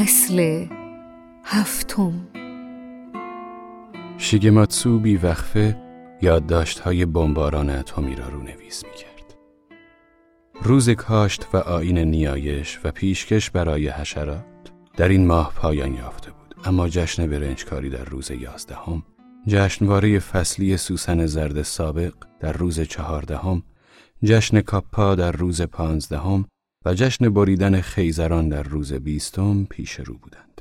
فصل هفتم شیگماتسو بی وقفه یادداشت های بمباران اتمی را رونویس می کرد. روز کاشت و آین نیایش و پیشکش برای حشرات در این ماه پایان یافته بود اما جشن برنجکاری در روز یازدهم جشنواره فصلی سوسن زرد سابق در روز چهاردهم جشن کاپا در روز پانزدهم و جشن بریدن خیزران در روز بیستم پیش رو بودند.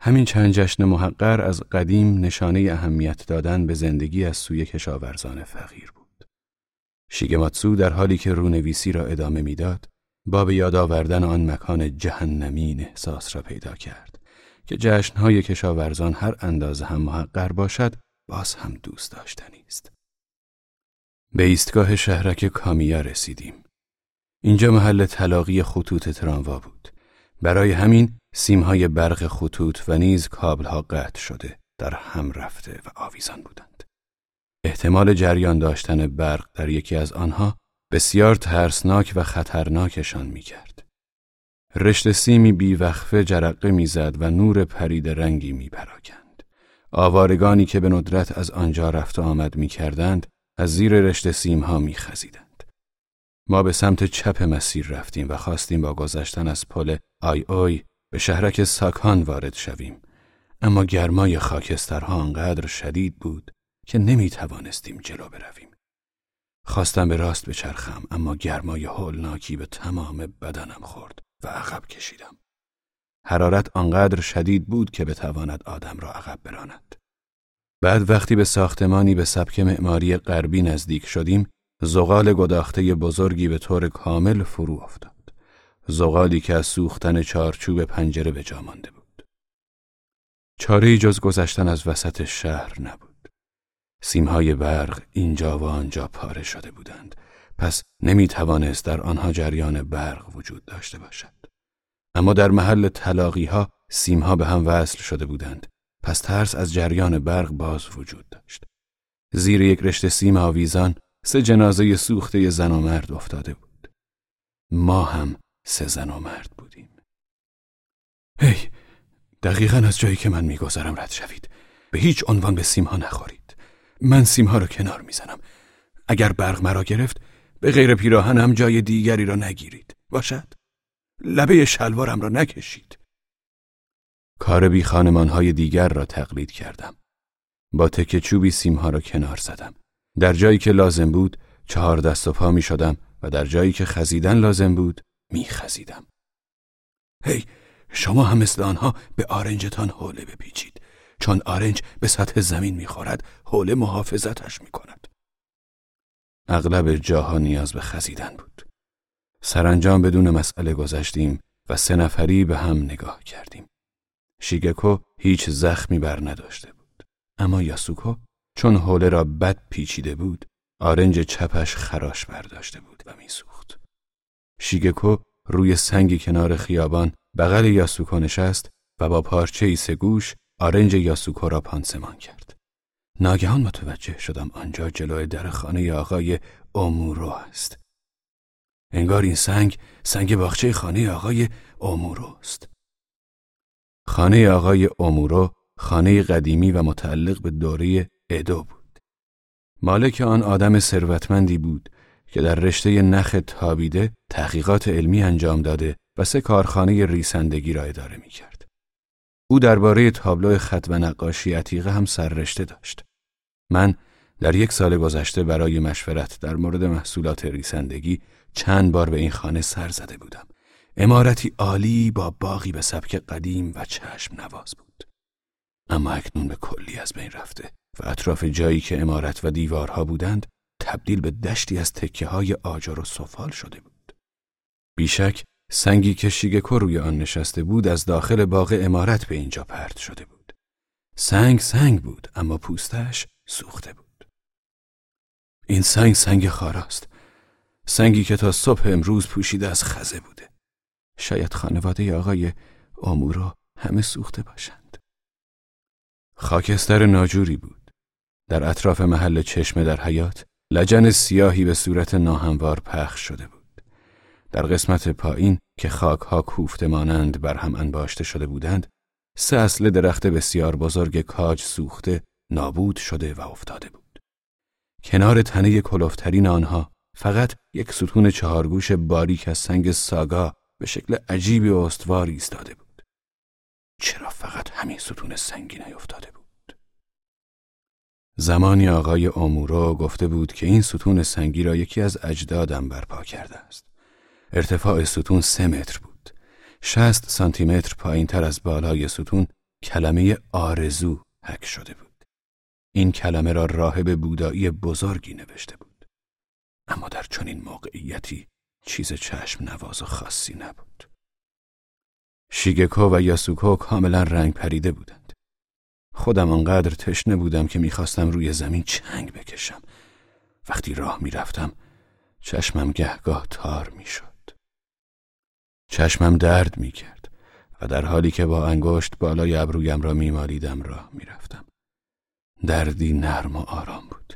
همین چند جشن محقر از قدیم نشانه اهمیت دادن به زندگی از سوی کشاورزان فقیر بود. شیگماتسو در حالی که رونویسی را ادامه می‌داد، با به یاد آوردن آن مکان جهنمین احساس را پیدا کرد که جشنهای کشاورزان هر اندازه هم محقر باشد باز هم دوست داشتنی است. به ایستگاه شهرک کامیا رسیدیم. اینجا محل تلاقی خطوط تراموا بود. برای همین سیمهای برق خطوط و نیز کابلها قطع شده در هم رفته و آویزان بودند. احتمال جریان داشتن برق در یکی از آنها بسیار ترسناک و خطرناکشان می کرد. رشت سیمی بیوقفه جرقه می‌زد و نور پرید رنگی می پراکند. آوارگانی که به ندرت از آنجا رفت آمد می کردند از زیر رشت سیمها می خزیدند. ما به سمت چپ مسیر رفتیم و خواستیم با گذشتن از پل آی آی به شهرک ساکان وارد شویم. اما گرمای خاکسترها آنقدر شدید بود که نمی توانستیم جلو برویم. خواستم به راست بچرخم اما گرمای هولناکی به تمام بدنم خورد و عقب کشیدم. حرارت آنقدر شدید بود که بتواند آدم را عقب براند. بعد وقتی به ساختمانی به سبک معماری غربی نزدیک شدیم، زغال گداخته بزرگی به طور کامل فرو افتاد. زغالی که از سوختن چارچوب پنجره به جا مانده بود. چاره جز گذشتن از وسط شهر نبود. سیمهای برق اینجا و آنجا پاره شده بودند. پس نمی توانست در آنها جریان برق وجود داشته باشد. اما در محل تلاقی ها سیمها به هم وصل شده بودند پس ترس از جریان برق باز وجود داشت. زیر یک رشته سیم آویزان سه جنازه سوخته زن و مرد افتاده بود. ما هم سه زن و مرد بودیم. هی دقیقا از جایی که من میگذرم رد شوید. به هیچ عنوان به سیمها نخورید. من سیمها را کنار می‌زنم. اگر برق مرا گرفت به غیر پیراهنم جای دیگری را نگیرید. باشد؟ لبه شلوارم را نکشید. کار بی های دیگر را تقلید کردم. با تکه چوبی سیمها را کنار زدم. در جایی که لازم بود چهار دست و پا می شدم و در جایی که خزیدن لازم بود می خزیدم. هی شما هم مثل آنها به آرنجتان حوله بپیچید چون آرنج به سطح زمین می‌خورد حوله محافظتش می کند. اغلب جاها نیاز به خزیدن بود. سرانجام بدون مسئله گذشتیم و سه نفری به هم نگاه کردیم. شیگکو هیچ زخمی بر نداشته بود. اما یاسوکو چون حوله را بد پیچیده بود، آرنج چپش خراش برداشته بود و میسوخت. شیگکو روی سنگی کنار خیابان بغل یاسوکو نشست و با پارچه ای سگوش آرنج یاسوکو را پانسمان کرد. ناگهان متوجه شدم آنجا جلوی در خانه آقای اومورو است. انگار این سنگ سنگ باغچه خانه آقای اومورو است. خانه آقای اومورو خانه قدیمی و متعلق به دوره ادو بود. مالک آن آدم ثروتمندی بود که در رشته نخ تابیده تحقیقات علمی انجام داده و سه کارخانه ریسندگی را اداره می کرد. او درباره تابلو خط و نقاشی عتیقه هم سررشته داشت. من در یک سال گذشته برای مشورت در مورد محصولات ریسندگی چند بار به این خانه سر زده بودم. امارتی عالی با باقی به سبک قدیم و چشم نواز بود. اما اکنون به کلی از بین رفته و اطراف جایی که امارت و دیوارها بودند تبدیل به دشتی از تکه های آجر و سفال شده بود. بیشک سنگی که شیگکو روی آن نشسته بود از داخل باغ امارت به اینجا پرت شده بود. سنگ سنگ بود اما پوستش سوخته بود. این سنگ سنگ خاراست. سنگی که تا صبح امروز پوشیده از خزه بوده. شاید خانواده آقای آمورا همه سوخته باشند. خاکستر ناجوری بود. در اطراف محل چشمه در حیات لجن سیاهی به صورت ناهموار پخش شده بود. در قسمت پایین که خاکها کوفته مانند بر هم انباشته شده بودند سه اصل درخت بسیار بزرگ کاج سوخته نابود شده و افتاده بود. کنار تنه کلوفترین آنها فقط یک ستون چهارگوش باریک از سنگ ساگا به شکل عجیبی و استوار ایستاده بود. چرا فقط همین ستون سنگی نیفتاده بود؟ زمانی آقای امورو گفته بود که این ستون سنگی را یکی از اجدادم برپا کرده است. ارتفاع ستون سه متر بود. شست سانتی متر پایین تر از بالای ستون کلمه آرزو حک شده بود. این کلمه را راهب بودایی بزرگی نوشته بود. اما در چنین موقعیتی چیز چشم نواز و خاصی نبود. شیگکو و یاسوکو کاملا رنگ پریده بودند. خودم آنقدر تشنه بودم که می‌خواستم روی زمین چنگ بکشم وقتی راه می‌رفتم چشمم گهگاه تار می‌شد چشمم درد می کرد و در حالی که با انگشت بالای ابرویم را میمالیدم راه می‌رفتم. دردی نرم و آرام بود.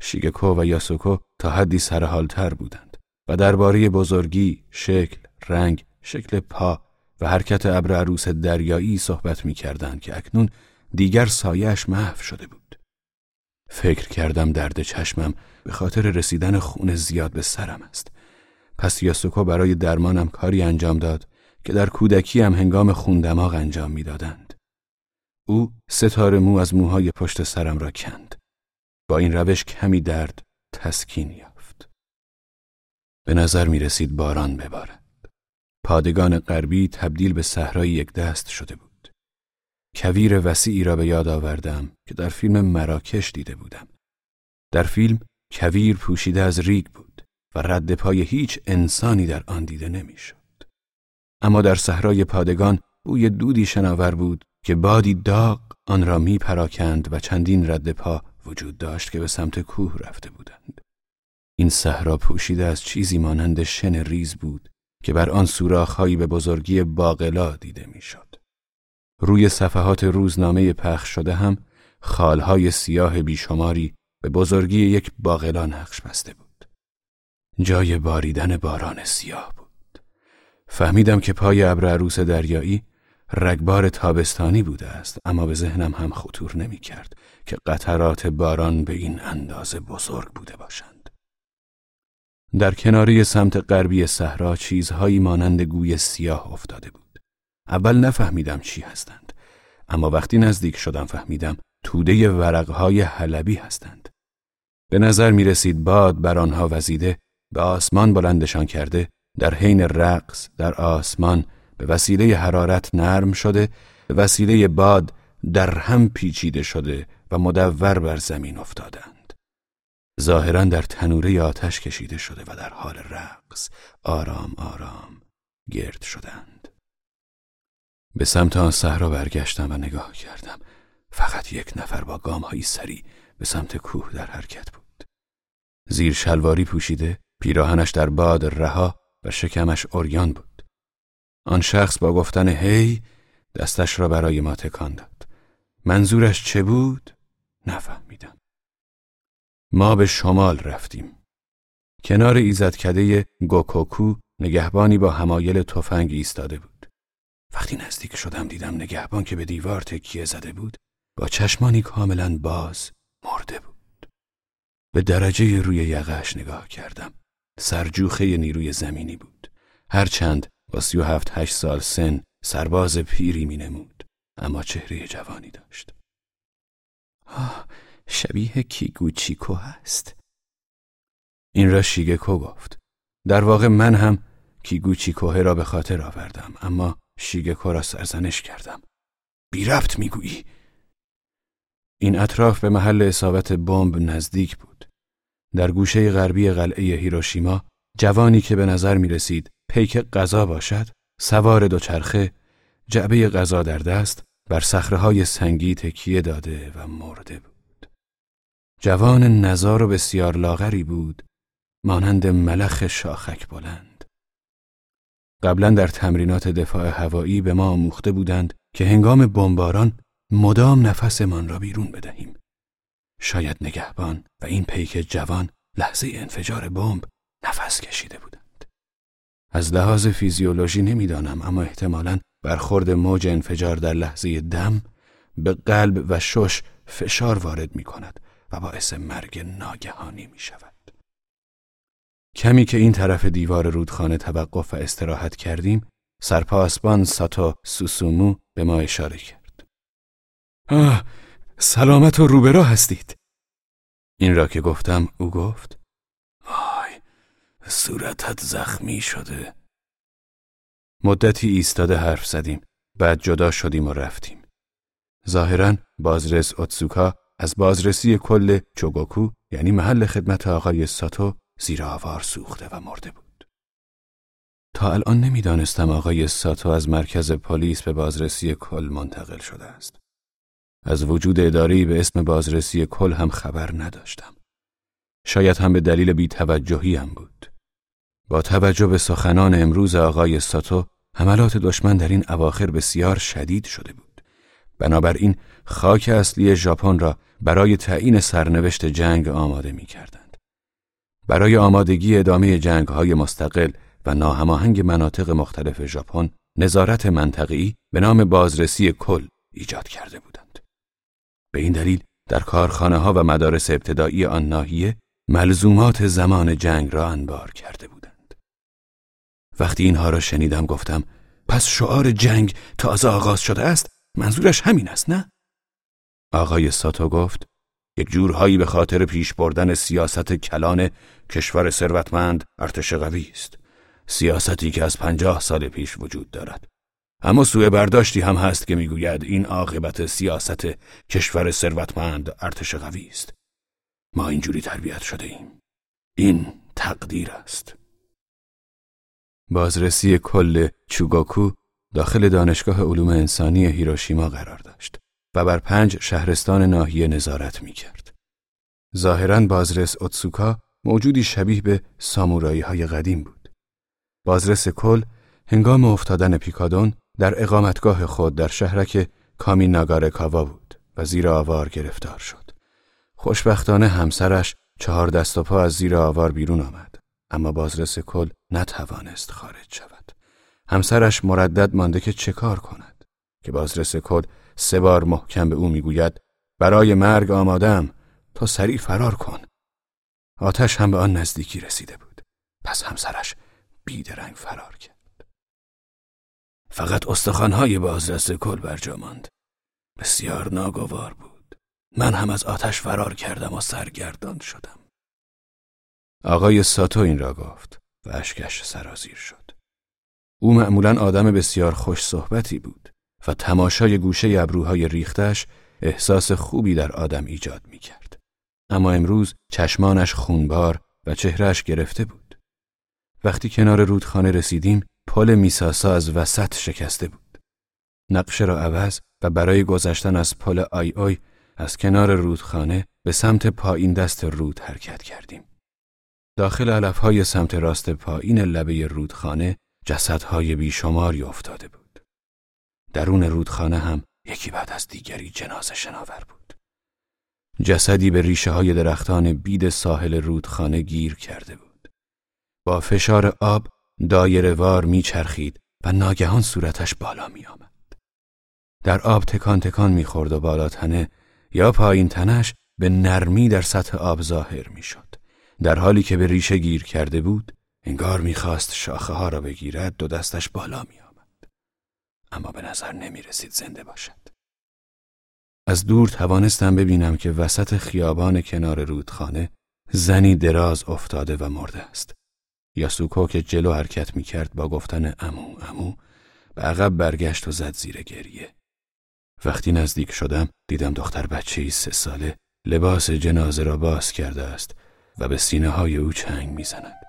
شیگکو و یاسوکو تا حدی سرحالتر بودند و درباره بزرگی، شکل، رنگ، شکل پا و حرکت ابر عروس دریایی صحبت می کردند که اکنون دیگر سایش محو شده بود. فکر کردم درد چشمم به خاطر رسیدن خون زیاد به سرم است پس یاسوکو برای درمانم کاری انجام داد که در کودکی هم هنگام خوندماغ انجام می‌دادند. او ستاره مو از موهای پشت سرم را کند. با این روش کمی درد تسکین یافت. به نظر می رسید باران ببارد. پادگان غربی تبدیل به صحرای یک دست شده بود. کویر وسیعی را به یاد آوردم که در فیلم مراکش دیده بودم. در فیلم کویر پوشیده از ریگ بود. و رد پای هیچ انسانی در آن دیده نمی‌شد. اما در صحرای پادگان بوی دودی شناور بود که بادی داغ آن را می پراکند و چندین رد پا وجود داشت که به سمت کوه رفته بودند. این صحرا پوشیده از چیزی مانند شن ریز بود که بر آن سوراخهایی به بزرگی باقلا دیده می‌شد. روی صفحات روزنامه پخش شده هم خالهای سیاه بیشماری به بزرگی یک باقلا نقش بسته بود. جای باریدن باران سیاه بود. فهمیدم که پای ابر عروس دریایی رگبار تابستانی بوده است اما به ذهنم هم خطور نمی کرد که قطرات باران به این اندازه بزرگ بوده باشند. در کناری سمت غربی صحرا چیزهایی مانند گوی سیاه افتاده بود. اول نفهمیدم چی هستند. اما وقتی نزدیک شدم فهمیدم توده ورقهای حلبی هستند. به نظر می رسید باد بر آنها وزیده به آسمان بلندشان کرده در حین رقص در آسمان به وسیله حرارت نرم شده به وسیله باد در هم پیچیده شده و مدور بر زمین افتادند. ظاهرا در تنوره آتش کشیده شده و در حال رقص آرام آرام گرد شدند. به سمت آن صحرا برگشتم و نگاه کردم فقط یک نفر با گامهایی سری به سمت کوه در حرکت بود زیر شلواری پوشیده پیراهنش در باد رها و شکمش اوریان بود. آن شخص با گفتن هی دستش را برای ما تکان داد. منظورش چه بود؟ نفهمیدم. ما به شمال رفتیم. کنار ایزدکده گوکوکو نگهبانی با همایل تفنگ ایستاده بود. وقتی نزدیک شدم دیدم نگهبان که به دیوار تکیه زده بود با چشمانی کاملا باز مرده بود. به درجه روی یقهش نگاه کردم. سرجوخه نیروی زمینی بود. هرچند با سی و هفت هشت سال سن سرباز پیری می نمود. اما چهره جوانی داشت. آه شبیه کیگوچیکو هست. این را شیگکو گفت. در واقع من هم کیگوچیکوه را به خاطر آوردم اما شیگکو را سرزنش کردم. بی رفت می‌گویی. این اطراف به محل اصابت بمب نزدیک بود. در گوشه غربی قلعه هیروشیما جوانی که به نظر می رسید پیک غذا باشد سوار دوچرخه جعبه غذا در دست بر های سنگی تکیه داده و مرده بود جوان نزار و بسیار لاغری بود مانند ملخ شاخک بلند قبلا در تمرینات دفاع هوایی به ما آموخته بودند که هنگام بمباران مدام نفسمان را بیرون بدهیم شاید نگهبان و این پیک جوان لحظه انفجار بمب نفس کشیده بودند. از لحاظ فیزیولوژی نمی‌دانم اما احتمالا برخورد موج انفجار در لحظه دم به قلب و شش فشار وارد می کند و باعث مرگ ناگهانی می شود. کمی که این طرف دیوار رودخانه توقف و استراحت کردیم سرپاسبان ساتو سوسومو به ما اشاره کرد. آه سلامت و روبرا هستید. این را که گفتم او گفت آی صورتت زخمی شده. مدتی ایستاده حرف زدیم بعد جدا شدیم و رفتیم. ظاهرا بازرس اوتسوکا از بازرسی کل چوگوکو یعنی محل خدمت آقای ساتو زیر آوار سوخته و مرده بود. تا الان نمی‌دانستم آقای ساتو از مرکز پلیس به بازرسی کل منتقل شده است. از وجود اداری به اسم بازرسی کل هم خبر نداشتم. شاید هم به دلیل بیتوجهی هم بود. با توجه به سخنان امروز آقای ساتو حملات دشمن در این اواخر بسیار شدید شده بود. بنابراین خاک اصلی ژاپن را برای تعیین سرنوشت جنگ آماده می کردند. برای آمادگی ادامه جنگ های مستقل و ناهماهنگ مناطق مختلف ژاپن نظارت منطقی به نام بازرسی کل ایجاد کرده بودند. به این دلیل در کارخانه ها و مدارس ابتدایی آن ناحیه ملزومات زمان جنگ را انبار کرده بودند. وقتی اینها را شنیدم گفتم پس شعار جنگ تازه آغاز شده است منظورش همین است نه؟ آقای ساتو گفت یک جورهایی به خاطر پیش بردن سیاست کلان کشور ثروتمند ارتش قوی است. سیاستی که از پنجاه سال پیش وجود دارد. اما سوء برداشتی هم هست که می‌گوید این عاقبت سیاست کشور ثروتمند ارتش قوی است. ما اینجوری تربیت شده ایم. این تقدیر است. بازرسی کل چوگاکو داخل دانشگاه علوم انسانی هیروشیما قرار داشت و بر پنج شهرستان ناحیه نظارت می کرد. ظاهرا بازرس اتسوکا موجودی شبیه به سامورایی های قدیم بود. بازرس کل هنگام افتادن پیکادون در اقامتگاه خود در شهرک کاوا بود و زیر آوار گرفتار شد. خوشبختانه همسرش چهار دست و پا از زیر آوار بیرون آمد اما بازرس کل نتوانست خارج شود. همسرش مردد مانده که چه کار کند که بازرس کل سه بار محکم به او می‌گوید برای مرگ آمادم تا سریع فرار کن. آتش هم به آن نزدیکی رسیده بود. پس همسرش بیدرنگ فرار کرد. فقط استخوانهای بازرس کل برجا ماند. بسیار ناگوار بود. من هم از آتش فرار کردم و سرگردان شدم. آقای ساتو این را گفت و اشکش سرازیر شد. او معمولا آدم بسیار خوش صحبتی بود و تماشای گوشه ابروهای ریختش احساس خوبی در آدم ایجاد می کرد. اما امروز چشمانش خونبار و چهرش گرفته بود. وقتی کنار رودخانه رسیدیم پل میساسا از وسط شکسته بود. نقشه را عوض و برای گذشتن از پل آی آی از کنار رودخانه به سمت پایین دست رود حرکت کردیم. داخل علفهای سمت راست پایین لبه رودخانه جسدهای بیشماری افتاده بود. درون رودخانه هم یکی بعد از دیگری جنازه شناور بود. جسدی به ریشه های درختان بید ساحل رودخانه گیر کرده بود. با فشار آب دایره وار میچرخید و ناگهان صورتش بالا می آمد. در آب تکان تکان می‌خورد و بالا تنه یا پایین تنش به نرمی در سطح آب ظاهر می‌شد. در حالی که به ریشه گیر کرده بود انگار می‌خواست شاخه ها را بگیرد دو دستش بالا می آمد. اما به نظر نمی رسید زنده باشد. از دور توانستم ببینم که وسط خیابان کنار رودخانه زنی دراز افتاده و مرده است. یاسوکو که جلو حرکت می کرد با گفتن امو امو به عقب برگشت و زد زیر گریه. وقتی نزدیک شدم دیدم دختر بچه ای سه ساله لباس جنازه را باز کرده است و به سینه های او چنگ می‌زند.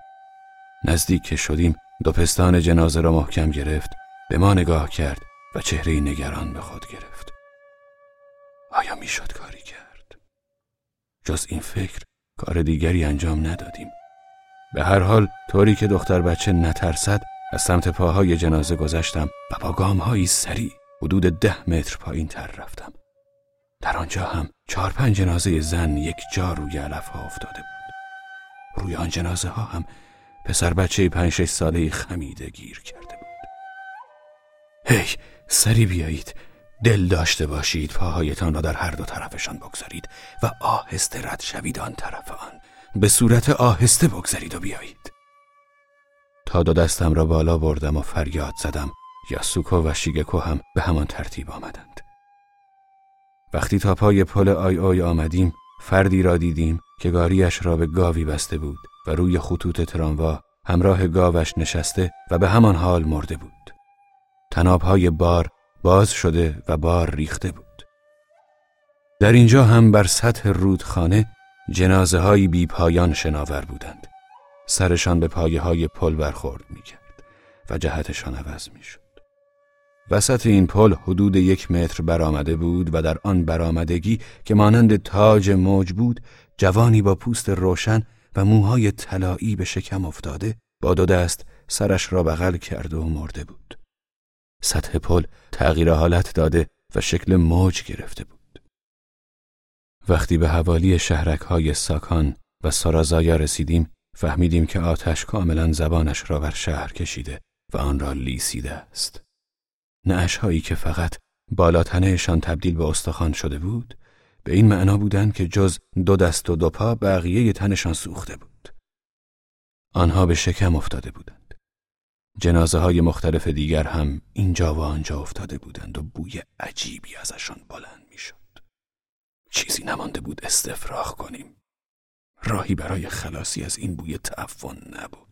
نزدیک که شدیم دو پستان جنازه را محکم گرفت به ما نگاه کرد و چهره نگران به خود گرفت. آیا می‌شد کاری کرد؟ جز این فکر کار دیگری انجام ندادیم. به هر حال طوری که دختر بچه نترسد از سمت پاهای جنازه گذشتم و با گامهایی سریع حدود ده متر پایین تر رفتم. در آنجا هم چهار پنج جنازه زن یک جا روی علف ها افتاده بود. روی آن جنازه ها هم پسر بچه پنج شش ساله خمیده گیر کرده بود هی سری بیایید دل داشته باشید پاهایتان را در هر دو طرفشان بگذارید و آهسته رد شوید آن طرف آن. به صورت آهسته بگذارید و بیایید. تا دو دستم را بالا بردم و فریاد زدم یاسوکو و شیگکو هم به همان ترتیب آمدند. وقتی تا پای پل آی آی آمدیم فردی را دیدیم که گاریش را به گاوی بسته بود و روی خطوط تراموا همراه گاوش نشسته و به همان حال مرده بود. تنابهای بار باز شده و بار ریخته بود در اینجا هم بر سطح رودخانه جنازه های بی پایان شناور بودند سرشان به پایه های پل برخورد می کرد و جهتشان عوض می شد. وسط این پل حدود یک متر برآمده بود و در آن برآمدگی که مانند تاج موج بود جوانی با پوست روشن و موهای طلایی به شکم افتاده با دو دست سرش را بغل کرده و مرده بود. سطح پل تغییر حالت داده و شکل موج گرفته بود. وقتی به حوالی شهرک های ساکان و سارازایا رسیدیم فهمیدیم که آتش کاملا زبانش را بر شهر کشیده و آن را لیسیده است. نعش هایی که فقط بالاتنهشان تبدیل به استخوان شده بود به این معنا بودند که جز دو دست و دو پا بقیه تنشان سوخته بود. آنها به شکم افتاده بودند. جنازه های مختلف دیگر هم اینجا و آنجا افتاده بودند و بوی عجیبی ازشان بلند می‌شد. چیزی نمانده بود استفراغ کنیم. راهی برای خلاصی از این بوی تعفن نبود.